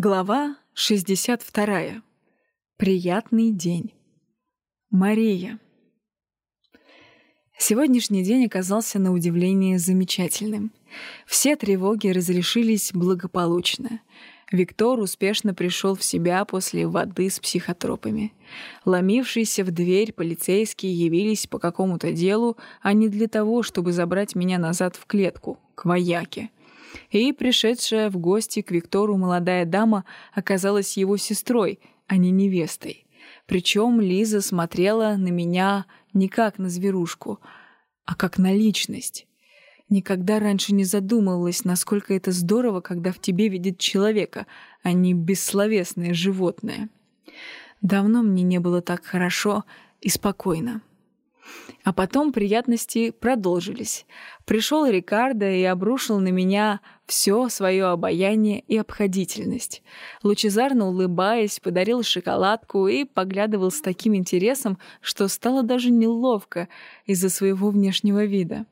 Глава 62. Приятный день. Мария. Сегодняшний день оказался на удивление замечательным. Все тревоги разрешились благополучно. Виктор успешно пришел в себя после воды с психотропами. Ломившиеся в дверь полицейские явились по какому-то делу, а не для того, чтобы забрать меня назад в клетку, к вояке — и пришедшая в гости к Виктору молодая дама оказалась его сестрой, а не невестой. Причем Лиза смотрела на меня не как на зверушку, а как на личность. Никогда раньше не задумывалась, насколько это здорово, когда в тебе видит человека, а не бессловесное животное. Давно мне не было так хорошо и спокойно. А потом приятности продолжились. Пришел Рикардо и обрушил на меня все свое обаяние и обходительность. Лучезарно улыбаясь, подарил шоколадку и поглядывал с таким интересом, что стало даже неловко из-за своего внешнего вида.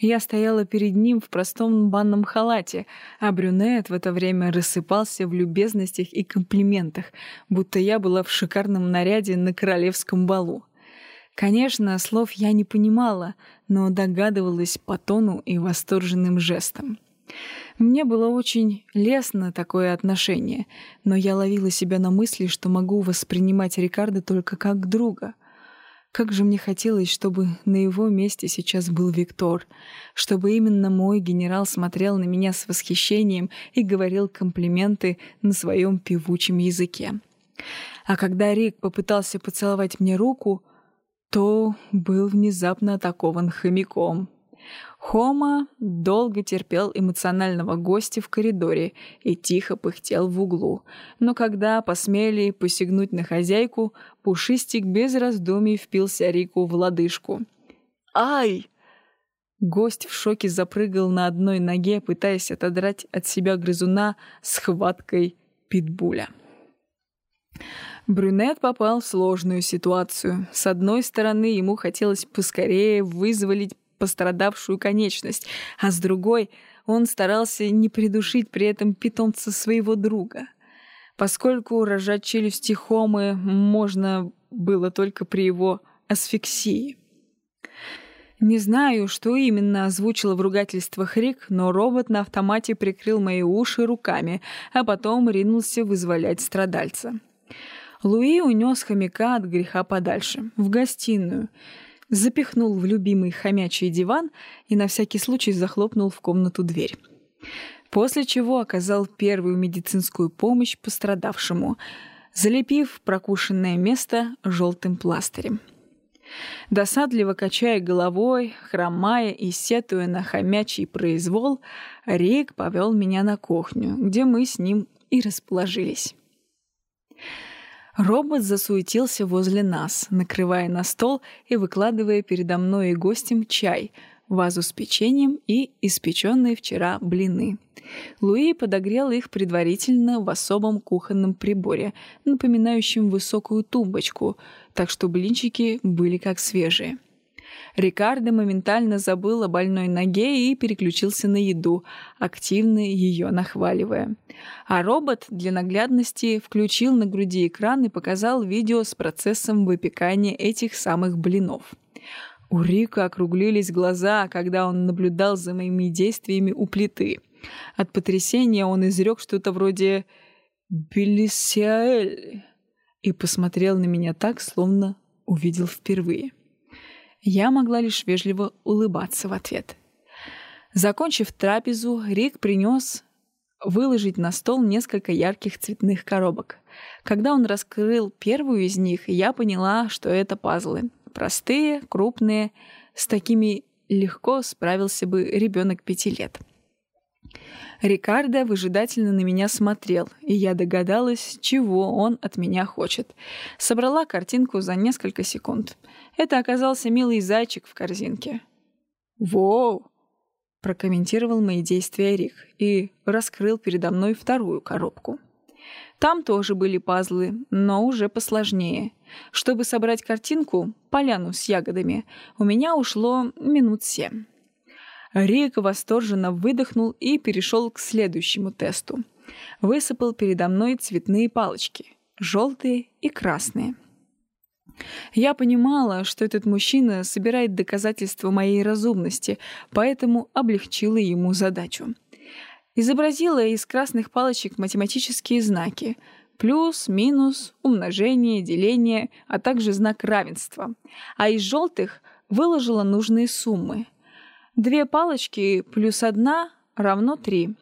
Я стояла перед ним в простом банном халате, а брюнет в это время рассыпался в любезностях и комплиментах, будто я была в шикарном наряде на королевском балу. Конечно, слов я не понимала, но догадывалась по тону и восторженным жестам. Мне было очень лестно такое отношение, но я ловила себя на мысли, что могу воспринимать Рикардо только как друга. Как же мне хотелось, чтобы на его месте сейчас был Виктор, чтобы именно мой генерал смотрел на меня с восхищением и говорил комплименты на своем певучем языке. А когда Рик попытался поцеловать мне руку, то был внезапно атакован хомяком. Хома долго терпел эмоционального гостя в коридоре и тихо пыхтел в углу. Но когда посмели посягнуть на хозяйку, Пушистик без раздумий впился Рику в лодыжку. «Ай!» Гость в шоке запрыгал на одной ноге, пытаясь отодрать от себя грызуна с хваткой питбуля. Брюнет попал в сложную ситуацию. С одной стороны, ему хотелось поскорее вызволить пострадавшую конечность, а с другой он старался не придушить при этом питомца своего друга. Поскольку рожать челюсти Хомы можно было только при его асфиксии. Не знаю, что именно озвучила в ругательствах Рик, но робот на автомате прикрыл мои уши руками, а потом ринулся вызволять страдальца. Луи унес хомяка от греха подальше, в гостиную, запихнул в любимый хомячий диван и на всякий случай захлопнул в комнату дверь. После чего оказал первую медицинскую помощь пострадавшему, залепив прокушенное место желтым пластырем. Досадливо качая головой, хромая и сетуя на хомячий произвол, Рик повел меня на кухню, где мы с ним и расположились. Робот засуетился возле нас, накрывая на стол и выкладывая передо мной и гостем чай, вазу с печеньем и испеченные вчера блины. Луи подогрел их предварительно в особом кухонном приборе, напоминающем высокую тумбочку, так что блинчики были как свежие. Рикардо моментально забыл о больной ноге и переключился на еду, активно ее нахваливая. А робот для наглядности включил на груди экран и показал видео с процессом выпекания этих самых блинов. У Рика округлились глаза, когда он наблюдал за моими действиями у плиты. От потрясения он изрек что-то вроде «Белисиаэль» и посмотрел на меня так, словно увидел впервые. Я могла лишь вежливо улыбаться в ответ. Закончив трапезу, Рик принес выложить на стол несколько ярких цветных коробок. Когда он раскрыл первую из них, я поняла, что это пазлы. Простые, крупные, с такими легко справился бы ребенок пяти лет. Рикардо выжидательно на меня смотрел, и я догадалась, чего он от меня хочет. Собрала картинку за несколько секунд. Это оказался милый зайчик в корзинке. «Воу!» — прокомментировал мои действия Рик и раскрыл передо мной вторую коробку. Там тоже были пазлы, но уже посложнее. Чтобы собрать картинку, поляну с ягодами, у меня ушло минут семь. Рик восторженно выдохнул и перешел к следующему тесту. высыпал передо мной цветные палочки — желтые и красные. Я понимала, что этот мужчина собирает доказательства моей разумности, поэтому облегчила ему задачу. Изобразила из красных палочек математические знаки — плюс, минус, умножение, деление, а также знак равенства. А из желтых выложила нужные суммы. Две палочки плюс одна равно три.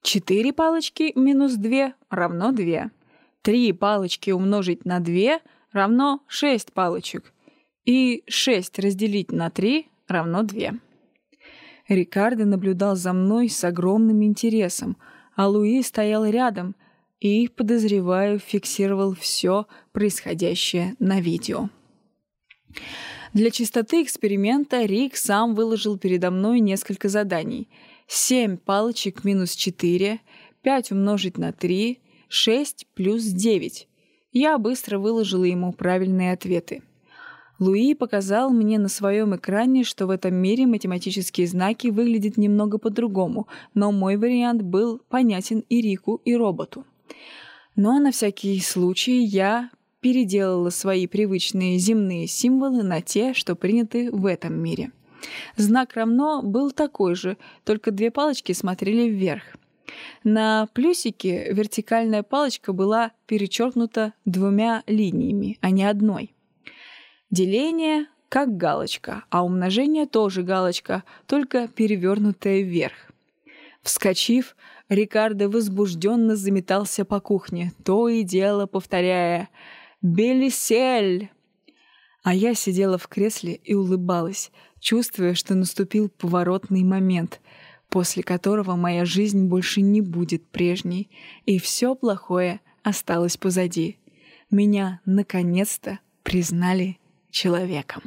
Четыре палочки минус две равно две. Три палочки умножить на две равно шесть палочек. И шесть разделить на три равно две. Рикардо наблюдал за мной с огромным интересом, а Луи стоял рядом — и, подозреваю, фиксировал все происходящее на видео. Для чистоты эксперимента Рик сам выложил передо мной несколько заданий. 7 палочек минус 4, 5 умножить на 3, 6 плюс 9. Я быстро выложила ему правильные ответы. Луи показал мне на своем экране, что в этом мире математические знаки выглядят немного по-другому, но мой вариант был понятен и Рику, и роботу. Но на всякий случай я переделала свои привычные земные символы на те, что приняты в этом мире. Знак «равно» был такой же, только две палочки смотрели вверх. На плюсике вертикальная палочка была перечеркнута двумя линиями, а не одной. Деление как галочка, а умножение тоже галочка, только перевернутая вверх. Вскочив, Рикардо возбужденно заметался по кухне, то и дело повторяя «Белисель!». А я сидела в кресле и улыбалась, чувствуя, что наступил поворотный момент, после которого моя жизнь больше не будет прежней, и все плохое осталось позади. Меня наконец-то признали человеком.